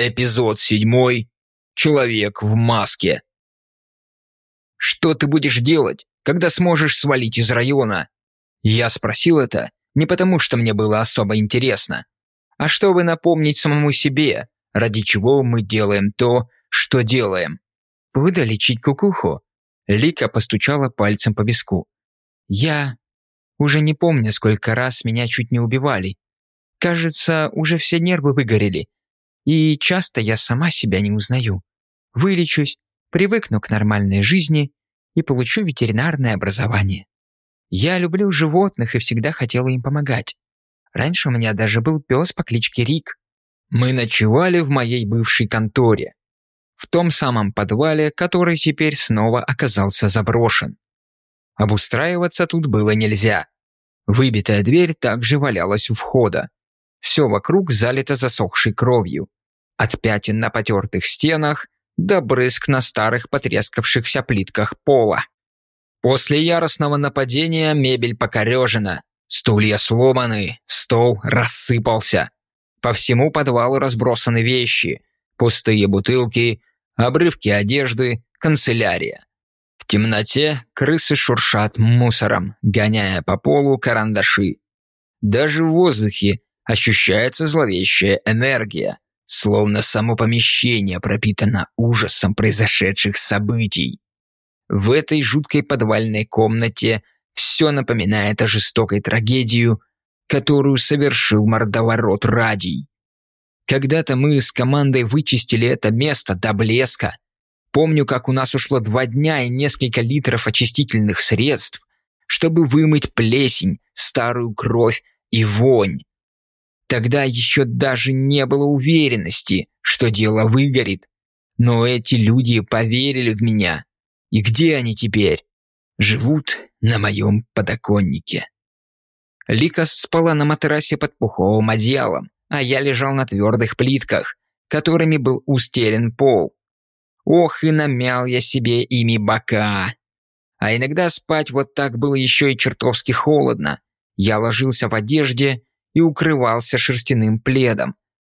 Эпизод седьмой. Человек в маске. «Что ты будешь делать, когда сможешь свалить из района?» Я спросил это не потому, что мне было особо интересно, а чтобы напомнить самому себе, ради чего мы делаем то, что делаем. «Буду лечить кукуху?» Лика постучала пальцем по виску. «Я уже не помню, сколько раз меня чуть не убивали. Кажется, уже все нервы выгорели, и часто я сама себя не узнаю. Вылечусь, привыкну к нормальной жизни и получу ветеринарное образование. Я люблю животных и всегда хотела им помогать. Раньше у меня даже был пес по кличке Рик. Мы ночевали в моей бывшей конторе. В том самом подвале, который теперь снова оказался заброшен. Обустраиваться тут было нельзя. Выбитая дверь также валялась у входа. Все вокруг залито засохшей кровью. От пятен на потертых стенах до брызг на старых потрескавшихся плитках пола. После яростного нападения мебель покорежена, стулья сломаны, стол рассыпался. По всему подвалу разбросаны вещи, пустые бутылки, обрывки одежды, канцелярия. В темноте крысы шуршат мусором, гоняя по полу карандаши. Даже в воздухе ощущается зловещая энергия, словно само помещение пропитано ужасом произошедших событий. В этой жуткой подвальной комнате все напоминает о жестокой трагедии, которую совершил мордоворот Радий. Когда-то мы с командой вычистили это место до блеска. Помню, как у нас ушло два дня и несколько литров очистительных средств, чтобы вымыть плесень, старую кровь и вонь. Тогда еще даже не было уверенности, что дело выгорит. Но эти люди поверили в меня. И где они теперь? Живут на моем подоконнике. Лика спала на матрасе под пуховым одеялом, а я лежал на твердых плитках, которыми был устелен пол. Ох, и намял я себе ими бока. А иногда спать вот так было еще и чертовски холодно. Я ложился в одежде и укрывался шерстяным пледом.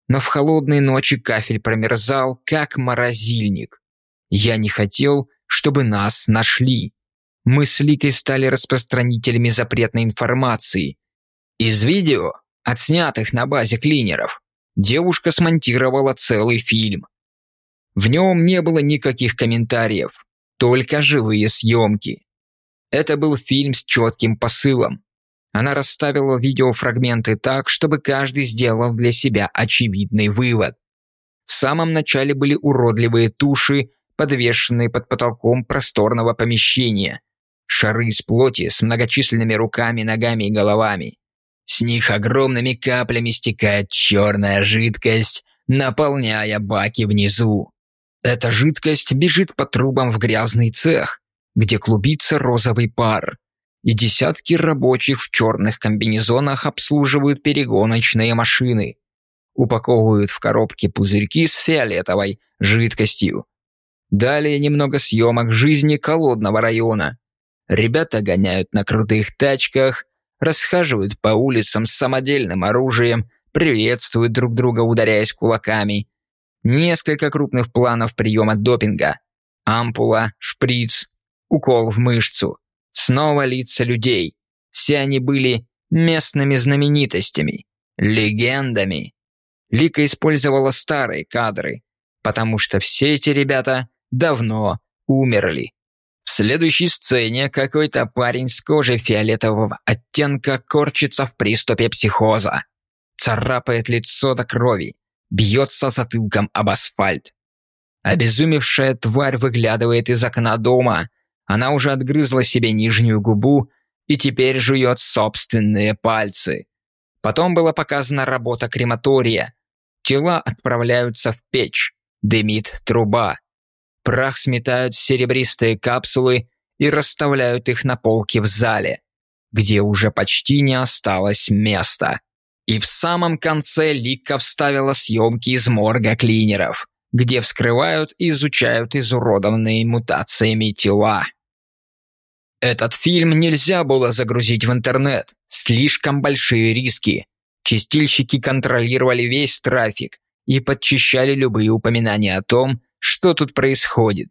Но в холодные ночи кафель промерзал, как морозильник. Я не хотел, чтобы нас нашли. Мы с Ликой стали распространителями запретной информации. Из видео, отснятых на базе клинеров, девушка смонтировала целый фильм. В нем не было никаких комментариев, только живые съемки. Это был фильм с четким посылом. Она расставила видеофрагменты так, чтобы каждый сделал для себя очевидный вывод. В самом начале были уродливые туши, подвешенные под потолком просторного помещения. Шары из плоти с многочисленными руками, ногами и головами. С них огромными каплями стекает черная жидкость, наполняя баки внизу. Эта жидкость бежит по трубам в грязный цех, где клубится розовый пар и десятки рабочих в черных комбинезонах обслуживают перегоночные машины. Упаковывают в коробки пузырьки с фиолетовой жидкостью. Далее немного съемок жизни колодного района. Ребята гоняют на крутых тачках, расхаживают по улицам с самодельным оружием, приветствуют друг друга, ударяясь кулаками. Несколько крупных планов приема допинга. Ампула, шприц, укол в мышцу. Снова лица людей. Все они были местными знаменитостями, легендами. Лика использовала старые кадры, потому что все эти ребята давно умерли. В следующей сцене какой-то парень с кожей фиолетового оттенка корчится в приступе психоза. Царапает лицо до крови, бьется затылком об асфальт. Обезумевшая тварь выглядывает из окна дома, она уже отгрызла себе нижнюю губу и теперь жует собственные пальцы. Потом была показана работа крематория. Тела отправляются в печь. Дымит труба. Прах сметают в серебристые капсулы и расставляют их на полке в зале, где уже почти не осталось места. И в самом конце Лика вставила съемки из морга клинеров, где вскрывают и изучают изуродованные мутациями тела. Этот фильм нельзя было загрузить в интернет. Слишком большие риски. Чистильщики контролировали весь трафик и подчищали любые упоминания о том, что тут происходит.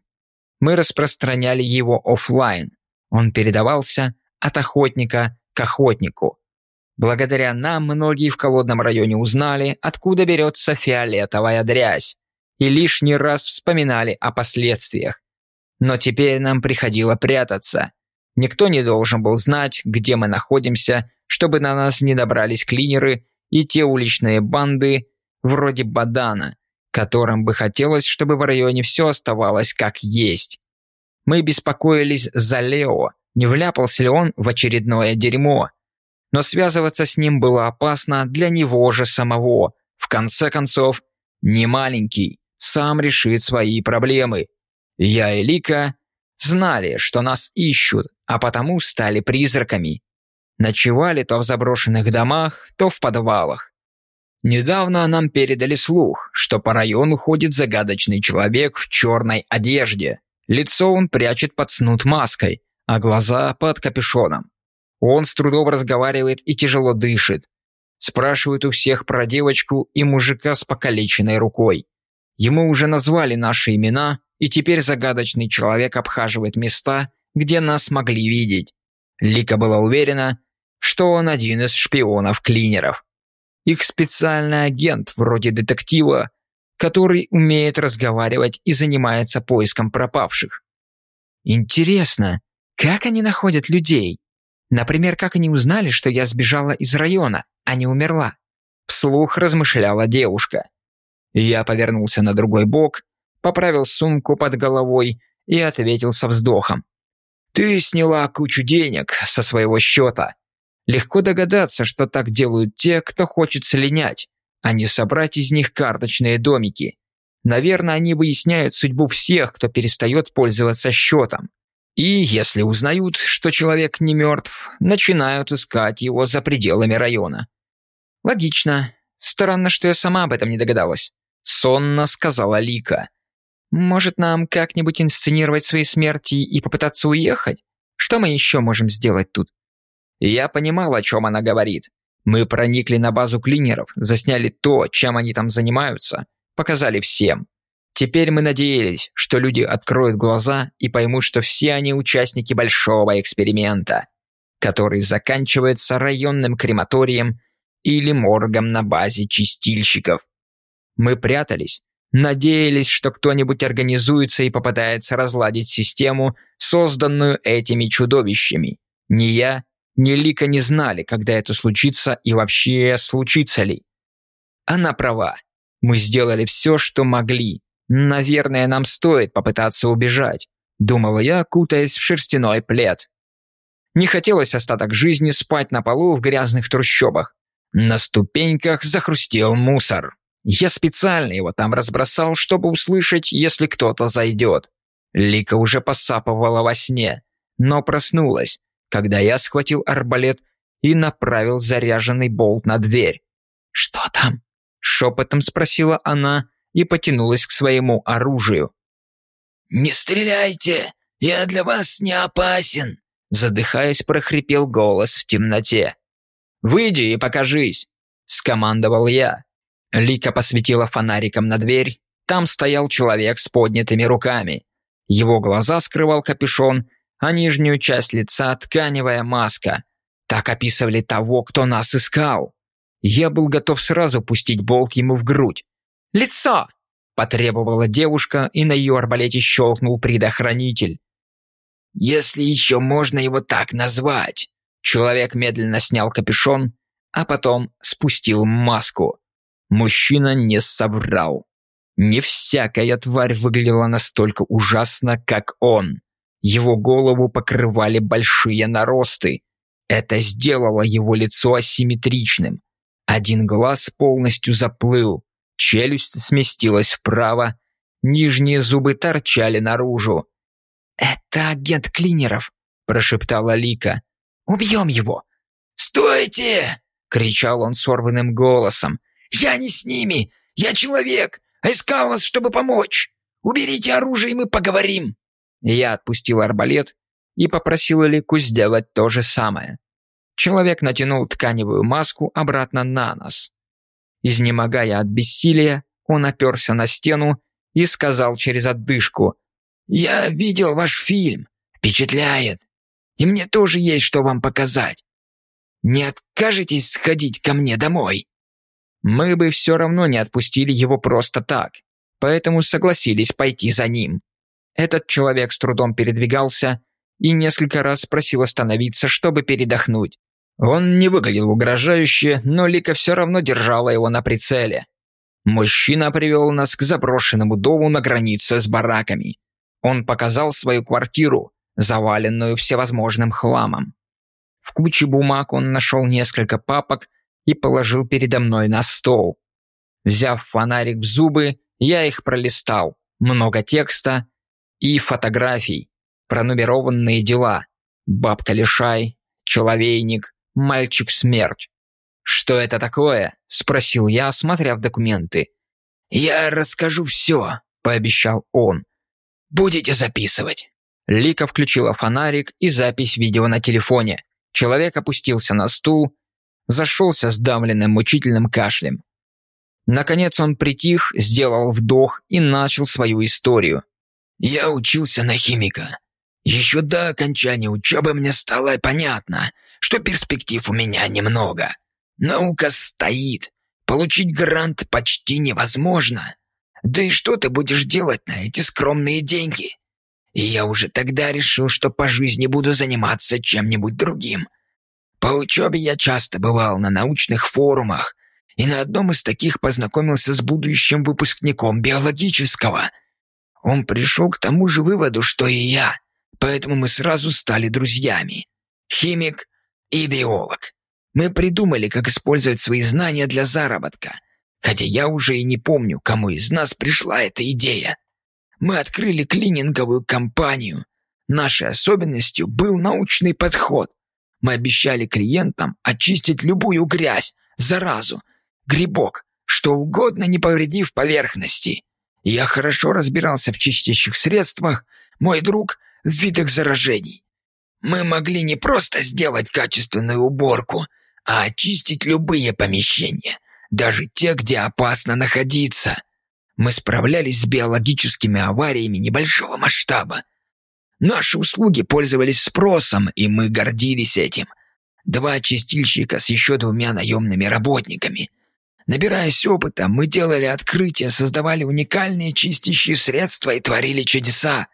Мы распространяли его офлайн. Он передавался от охотника к охотнику. Благодаря нам многие в холодном районе узнали, откуда берется фиолетовая дрязь, и лишний раз вспоминали о последствиях. Но теперь нам приходило прятаться. Никто не должен был знать, где мы находимся, чтобы на нас не добрались клинеры и те уличные банды, вроде Бадана, которым бы хотелось, чтобы в районе все оставалось как есть. Мы беспокоились за Лео, не вляпался ли он в очередное дерьмо. Но связываться с ним было опасно для него же самого. В конце концов, не маленький, сам решит свои проблемы. Я и Лика знали, что нас ищут, а потому стали призраками. Ночевали то в заброшенных домах, то в подвалах. Недавно нам передали слух, что по району ходит загадочный человек в черной одежде. Лицо он прячет под снуд маской, а глаза под капюшоном. Он с трудом разговаривает и тяжело дышит. Спрашивают у всех про девочку и мужика с покалеченной рукой. Ему уже назвали наши имена, и теперь загадочный человек обхаживает места, где нас могли видеть. Лика была уверена, что он один из шпионов-клинеров. Их специальный агент, вроде детектива, который умеет разговаривать и занимается поиском пропавших. Интересно, как они находят людей? Например, как они узнали, что я сбежала из района, а не умерла? Вслух размышляла девушка. Я повернулся на другой бок, поправил сумку под головой и ответил со вздохом. «Ты сняла кучу денег со своего счета, Легко догадаться, что так делают те, кто хочет слинять, а не собрать из них карточные домики. Наверное, они выясняют судьбу всех, кто перестает пользоваться счетом. И если узнают, что человек не мертв, начинают искать его за пределами района. Логично. Странно, что я сама об этом не догадалась. Сонно сказала Лика. Может, нам как-нибудь инсценировать свои смерти и попытаться уехать? Что мы еще можем сделать тут? я понимал, о чем она говорит. Мы проникли на базу клинеров, засняли то, чем они там занимаются, показали всем. Теперь мы надеялись, что люди откроют глаза и поймут, что все они участники большого эксперимента, который заканчивается районным крематорием или моргом на базе чистильщиков. Мы прятались, надеялись, что кто-нибудь организуется и попытается разладить систему, созданную этими чудовищами. Ни я, ни Лика не знали, когда это случится и вообще случится ли. Она права. Мы сделали все, что могли. Наверное, нам стоит попытаться убежать, думала я, кутаясь в шерстяной плед. Не хотелось остаток жизни спать на полу в грязных трущобах. На ступеньках захрустел мусор. Я специально его там разбросал, чтобы услышать, если кто-то зайдет. Лика уже посапывала во сне, но проснулась, когда я схватил арбалет и направил заряженный болт на дверь. «Что там?» – шепотом спросила она и потянулась к своему оружию. «Не стреляйте! Я для вас не опасен!» Задыхаясь, прохрипел голос в темноте. «Выйди и покажись!» – скомандовал я. Лика посветила фонариком на дверь. Там стоял человек с поднятыми руками. Его глаза скрывал капюшон, а нижнюю часть лица тканевая маска. Так описывали того, кто нас искал. Я был готов сразу пустить болт ему в грудь. «Лицо!» – потребовала девушка, и на ее арбалете щелкнул предохранитель. «Если еще можно его так назвать!» Человек медленно снял капюшон, а потом спустил маску. Мужчина не соврал. Не всякая тварь выглядела настолько ужасно, как он. Его голову покрывали большие наросты. Это сделало его лицо асимметричным. Один глаз полностью заплыл, челюсть сместилась вправо, нижние зубы торчали наружу. «Это агент клинеров», – прошептала Лика. «Убьем его!» «Стойте!» – кричал он сорванным голосом. «Я не с ними! Я человек! А искал вас, чтобы помочь! Уберите оружие, и мы поговорим!» Я отпустил арбалет и попросил Лику сделать то же самое. Человек натянул тканевую маску обратно на нос. Изнемогая от бессилия, Он оперся на стену и сказал через отдышку. «Я видел ваш фильм. Впечатляет. И мне тоже есть что вам показать. Не откажетесь сходить ко мне домой?» Мы бы все равно не отпустили его просто так, поэтому согласились пойти за ним. Этот человек с трудом передвигался и несколько раз просил остановиться, чтобы передохнуть. Он не выглядел угрожающе, но Лика все равно держала его на прицеле. Мужчина привел нас к заброшенному дому на границе с бараками. Он показал свою квартиру, заваленную всевозможным хламом. В куче бумаг он нашел несколько папок и положил передо мной на стол. Взяв фонарик в зубы, я их пролистал. Много текста и фотографий, пронумерованные дела. Бабка-лишай, человейник, мальчик-смерть. «Что это такое?» – спросил я, смотря в документы. «Я расскажу все», – пообещал он. «Будете записывать». Лика включила фонарик и запись видео на телефоне. Человек опустился на стул, зашелся с давленным мучительным кашлем. Наконец он притих, сделал вдох и начал свою историю. «Я учился на химика. Еще до окончания учебы мне стало понятно, что перспектив у меня немного. Наука стоит. Получить грант почти невозможно. Да и что ты будешь делать на эти скромные деньги? И я уже тогда решил, что по жизни буду заниматься чем-нибудь другим. По учебе я часто бывал на научных форумах, и на одном из таких познакомился с будущим выпускником биологического. Он пришел к тому же выводу, что и я, поэтому мы сразу стали друзьями. Химик и биолог. Мы придумали, как использовать свои знания для заработка, хотя я уже и не помню, кому из нас пришла эта идея. Мы открыли клининговую компанию. Нашей особенностью был научный подход. Мы обещали клиентам очистить любую грязь, заразу, грибок, что угодно, не повредив поверхности. Я хорошо разбирался в чистящих средствах, мой друг — в видах заражений. Мы могли не просто сделать качественную уборку, а очистить любые помещения, даже те, где опасно находиться. Мы справлялись с биологическими авариями небольшого масштаба. Наши услуги пользовались спросом, и мы гордились этим. Два чистильщика с еще двумя наемными работниками. Набираясь опыта, мы делали открытия, создавали уникальные чистящие средства и творили чудеса.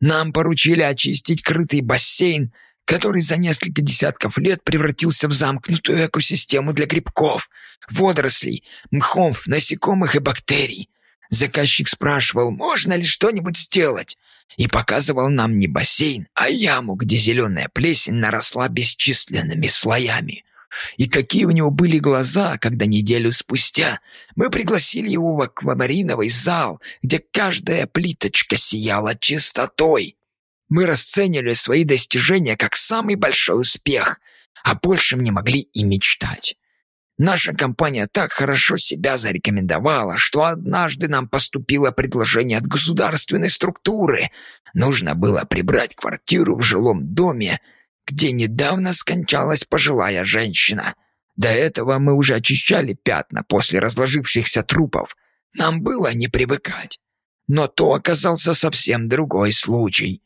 Нам поручили очистить крытый бассейн который за несколько десятков лет превратился в замкнутую экосистему для грибков, водорослей, мхов, насекомых и бактерий. Заказчик спрашивал, можно ли что-нибудь сделать, и показывал нам не бассейн, а яму, где зеленая плесень наросла бесчисленными слоями. И какие у него были глаза, когда неделю спустя мы пригласили его в аквамариновый зал, где каждая плиточка сияла чистотой. Мы расценивали свои достижения как самый большой успех, а большим не могли и мечтать. Наша компания так хорошо себя зарекомендовала, что однажды нам поступило предложение от государственной структуры. Нужно было прибрать квартиру в жилом доме, где недавно скончалась пожилая женщина. До этого мы уже очищали пятна после разложившихся трупов. Нам было не привыкать. Но то оказался совсем другой случай.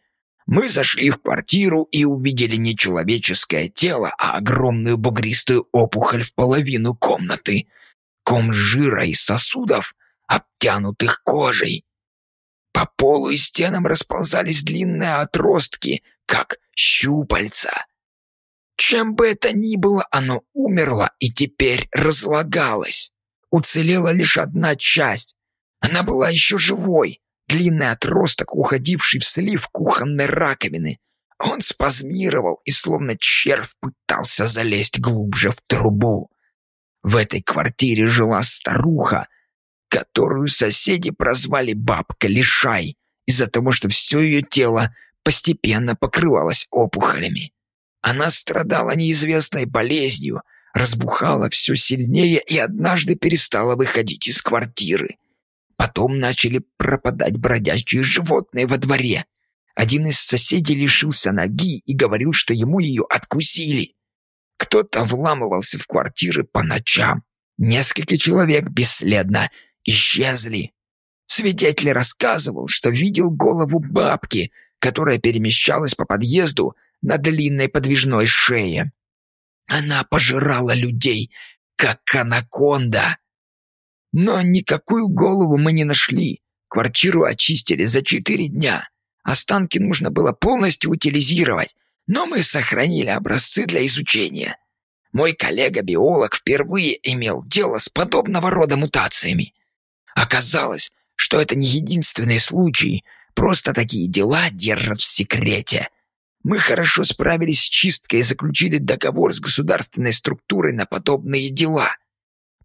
Мы зашли в квартиру и увидели не человеческое тело, а огромную бугристую опухоль в половину комнаты. Ком жира и сосудов, обтянутых кожей. По полу и стенам расползались длинные отростки, как щупальца. Чем бы это ни было, оно умерло и теперь разлагалось. Уцелела лишь одна часть. Она была еще живой, длинный отросток, уходивший в слив кухонной раковины. Он спазмировал и словно червь пытался залезть глубже в трубу. В этой квартире жила старуха, которую соседи прозвали бабка Лишай, из-за того, что все ее тело постепенно покрывалось опухолями. Она страдала неизвестной болезнью, разбухала все сильнее и однажды перестала выходить из квартиры. Потом начали пропадать бродячие животные во дворе. Один из соседей лишился ноги и говорил, что ему ее откусили. Кто-то вламывался в квартиры по ночам. Несколько человек бесследно исчезли. Свидетель рассказывал, что видел голову бабки, которая перемещалась по подъезду на длинной подвижной шее. Она пожирала людей, как анаконда. Но никакую голову мы не нашли. Квартиру очистили за четыре дня. Останки нужно было полностью утилизировать, но мы сохранили образцы для изучения. Мой коллега-биолог впервые имел дело с подобного рода мутациями. Оказалось, что это не единственный случай, просто такие дела держат в секрете. Мы хорошо справились с чисткой и заключили договор с государственной структурой на подобные дела.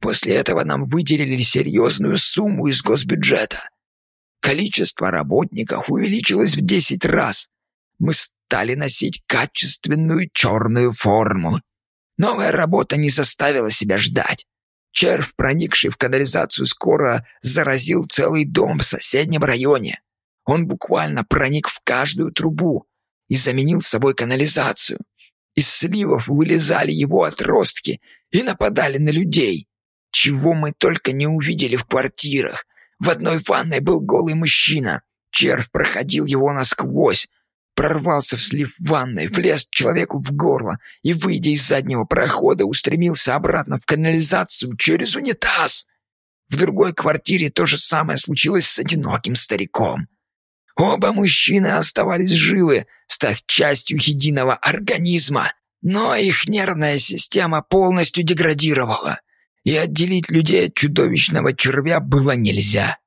После этого нам выделили серьезную сумму из госбюджета. Количество работников увеличилось в 10 раз. Мы стали носить качественную черную форму. Новая работа не заставила себя ждать. Червь, проникший в канализацию, скоро заразил целый дом в соседнем районе. Он буквально проник в каждую трубу и заменил собой канализацию. Из сливов вылезали его отростки и нападали на людей. Чего мы только не увидели в квартирах. В одной ванной был голый мужчина. Червь проходил его насквозь, прорвался в слив ванной, влез человеку в горло и, выйдя из заднего прохода, устремился обратно в канализацию через унитаз. В другой квартире то же самое случилось с одиноким стариком. Оба мужчины оставались живы, став частью единого организма, но их нервная система полностью деградировала и отделить людей от чудовищного червя было нельзя.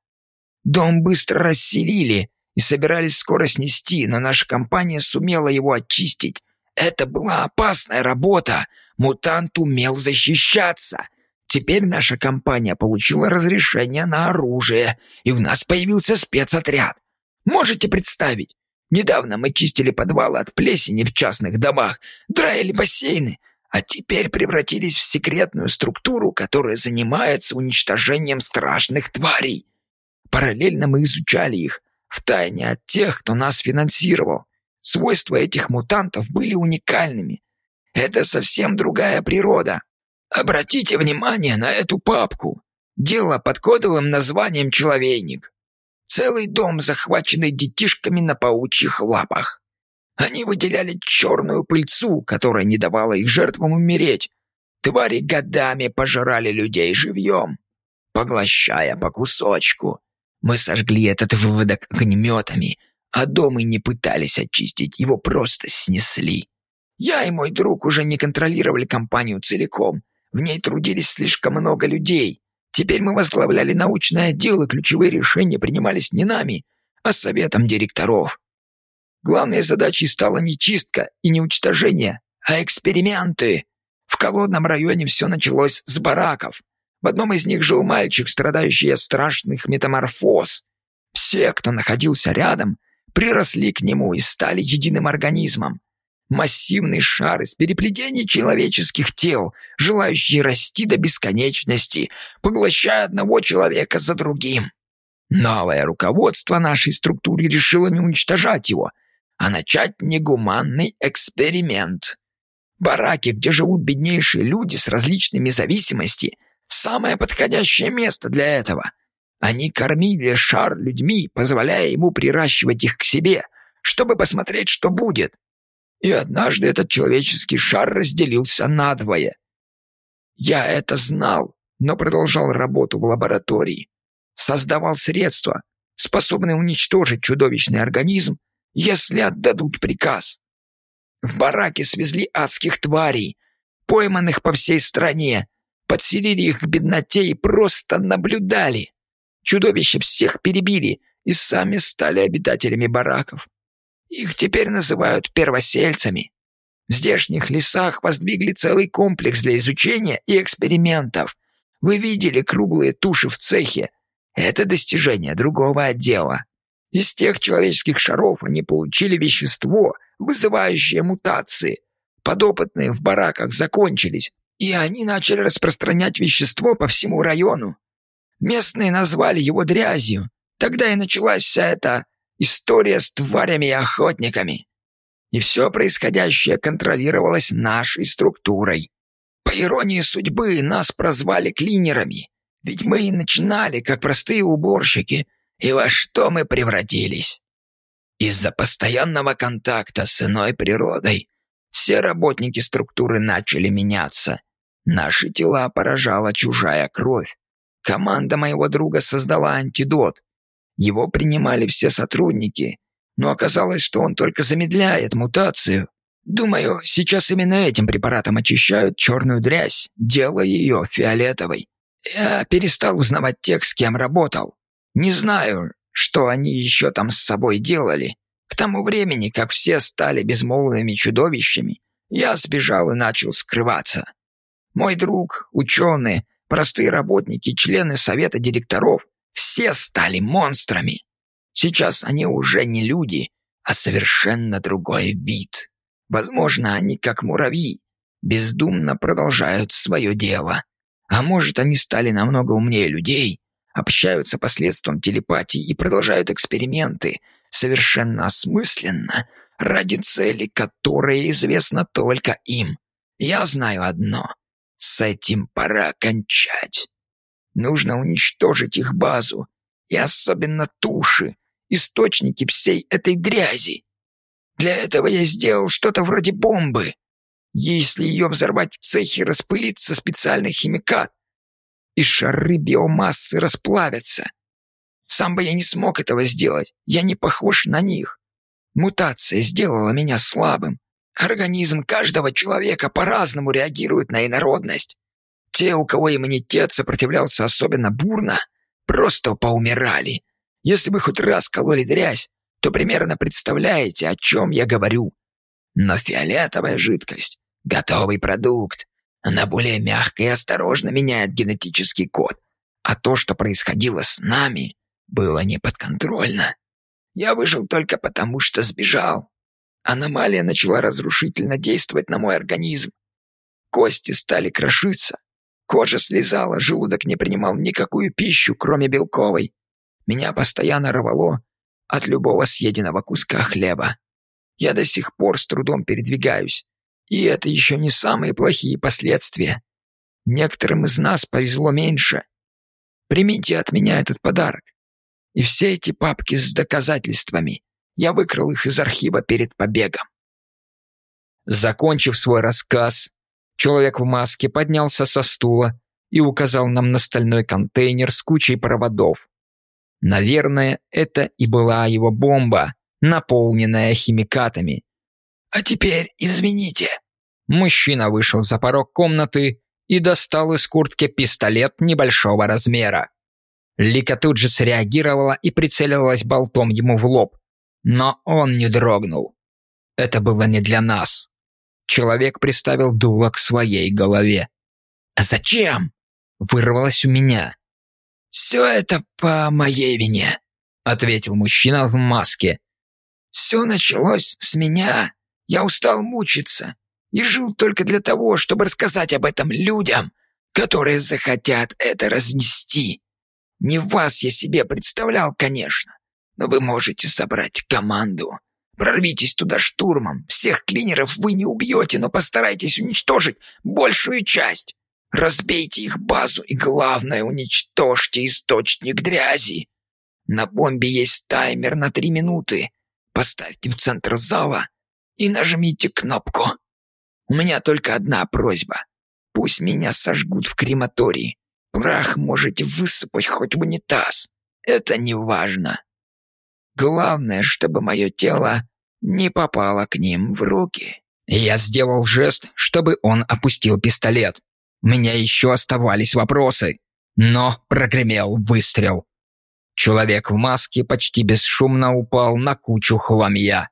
Дом быстро расселили и собирались скоро снести, но наша компания сумела его очистить. Это была опасная работа. Мутант умел защищаться. Теперь наша компания получила разрешение на оружие, и у нас появился спецотряд. Можете представить? Недавно мы чистили подвалы от плесени в частных домах, драили бассейны, а теперь превратились в секретную структуру, которая занимается уничтожением страшных тварей. Параллельно мы изучали их, втайне от тех, кто нас финансировал. Свойства этих мутантов были уникальными. Это совсем другая природа. Обратите внимание на эту папку. Дело под кодовым названием «Человейник». Целый дом, захваченный детишками на паучьих лапах. Они выделяли черную пыльцу, которая не давала их жертвам умереть. Твари годами пожирали людей живьем, поглощая по кусочку. Мы сожгли этот выводок огнеметами, а дом не пытались очистить, его просто снесли. Я и мой друг уже не контролировали компанию целиком. В ней трудились слишком много людей. Теперь мы возглавляли научное отдел, и ключевые решения принимались не нами, а советом директоров. Главной задачей стала не чистка и не уничтожение, а эксперименты. В колодном районе все началось с бараков. В одном из них жил мальчик, страдающий от страшных метаморфоз. Все, кто находился рядом, приросли к нему и стали единым организмом. Массивный шар из переплетений человеческих тел, желающий расти до бесконечности, поглощая одного человека за другим. Новое руководство нашей структуры решило не уничтожать его, а начать негуманный эксперимент. Бараки, где живут беднейшие люди с различными зависимостями, самое подходящее место для этого. Они кормили шар людьми, позволяя ему приращивать их к себе, чтобы посмотреть, что будет. И однажды этот человеческий шар разделился надвое. Я это знал, но продолжал работу в лаборатории. Создавал средства, способные уничтожить чудовищный организм если отдадут приказ. В бараке свезли адских тварей, пойманных по всей стране, подселили их к бедноте и просто наблюдали. Чудовища всех перебили и сами стали обитателями бараков. Их теперь называют первосельцами. В здешних лесах воздвигли целый комплекс для изучения и экспериментов. Вы видели круглые туши в цехе. Это достижение другого отдела. Из тех человеческих шаров они получили вещество, вызывающее мутации. Подопытные в бараках закончились, и они начали распространять вещество по всему району. Местные назвали его дрязью. Тогда и началась вся эта история с тварями и охотниками. И все происходящее контролировалось нашей структурой. По иронии судьбы, нас прозвали клинерами. Ведь мы и начинали, как простые уборщики, и во что мы превратились? Из-за постоянного контакта с иной природой все работники структуры начали меняться. Наши тела поражала чужая кровь. Команда моего друга создала антидот. Его принимали все сотрудники, но оказалось, что он только замедляет мутацию. Думаю, сейчас именно этим препаратом очищают черную дрязь, делая ее фиолетовой. Я перестал узнавать тех, с кем работал. Не знаю, что они еще там с собой делали. К тому времени, как все стали безмолвными чудовищами, я сбежал и начал скрываться. Мой друг, ученые, простые работники, члены совета директоров – все стали монстрами. Сейчас они уже не люди, а совершенно другой вид. Возможно, они, как муравьи, бездумно продолжают свое дело. А может, они стали намного умнее людей, общаются посредством телепатии и продолжают эксперименты совершенно осмысленно, ради цели, которая известна только им. Я знаю одно. С этим пора кончать. Нужно уничтожить их базу, и особенно туши, источники всей этой грязи. Для этого я сделал что-то вроде бомбы. Если ее взорвать в цехе, распылится специальный химикат, и шары биомассы расплавятся. Сам бы я не смог этого сделать, я не похож на них. Мутация сделала меня слабым. Организм каждого человека по-разному реагирует на инородность. Те, у кого иммунитет сопротивлялся особенно бурно, просто поумирали. Если вы хоть раз кололи дрязь, то примерно представляете, о чем я говорю. Но фиолетовая жидкость — готовый продукт. Она более мягко и осторожно меняет генетический код. А то, что происходило с нами, было неподконтрольно. Я выжил только потому, что сбежал. Аномалия начала разрушительно действовать на мой организм. Кости стали крошиться, кожа слезала, желудок не принимал никакую пищу, кроме белковой. Меня постоянно рвало от любого съеденного куска хлеба. Я до сих пор с трудом передвигаюсь, и это еще не самые плохие последствия. Некоторым из нас повезло меньше. Примите от меня этот подарок. И все эти папки с доказательствами. Я выкрал их из архива перед побегом. Закончив свой рассказ, человек в маске поднялся со стула и указал нам на стальной контейнер с кучей проводов. Наверное, это и была его бомба, наполненная химикатами. «А теперь извините». Мужчина вышел за порог комнаты и достал из куртки пистолет небольшого размера. Лика тут же среагировала и прицелилась болтом ему в лоб. Но он не дрогнул. Это было не для нас. Человек приставил дуло к своей голове. «А зачем?» – вырвалось у меня. «Все это по моей вине», — ответил мужчина в маске. «Все началось с меня. Я устал мучиться и жил только для того, чтобы рассказать об этом людям, которые захотят это разнести. Не вас я себе представлял, конечно, но вы можете собрать команду. Прорвитесь туда штурмом. Всех клинеров вы не убьете, но постарайтесь уничтожить большую часть. Разбейте их базу и, главное, уничтожьте источник грязи. На бомбе есть таймер на три минуты. Поставьте в центр зала и нажмите кнопку. У меня только одна просьба. Пусть меня сожгут в крематории. Прах можете высыпать хоть в унитаз. Это не важно. Главное, чтобы мое тело не попало к ним в руки. Я сделал жест, чтобы он опустил пистолет. У меня еще оставались вопросы, но прогремел выстрел. Человек в маске почти бесшумно упал на кучу хламья.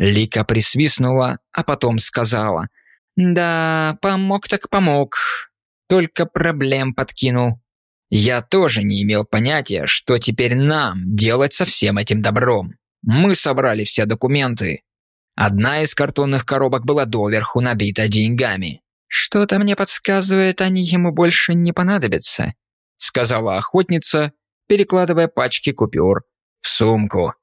Лика присвистнула, а потом сказала, «Да, помог так помог, только проблем подкинул. Я тоже не имел понятия, что теперь нам делать со всем этим добром. Мы собрали все документы. Одна из картонных коробок была доверху набита деньгами. «Что-то мне подсказывает, они ему больше не понадобятся», сказала охотница, перекладывая пачки купюр в сумку.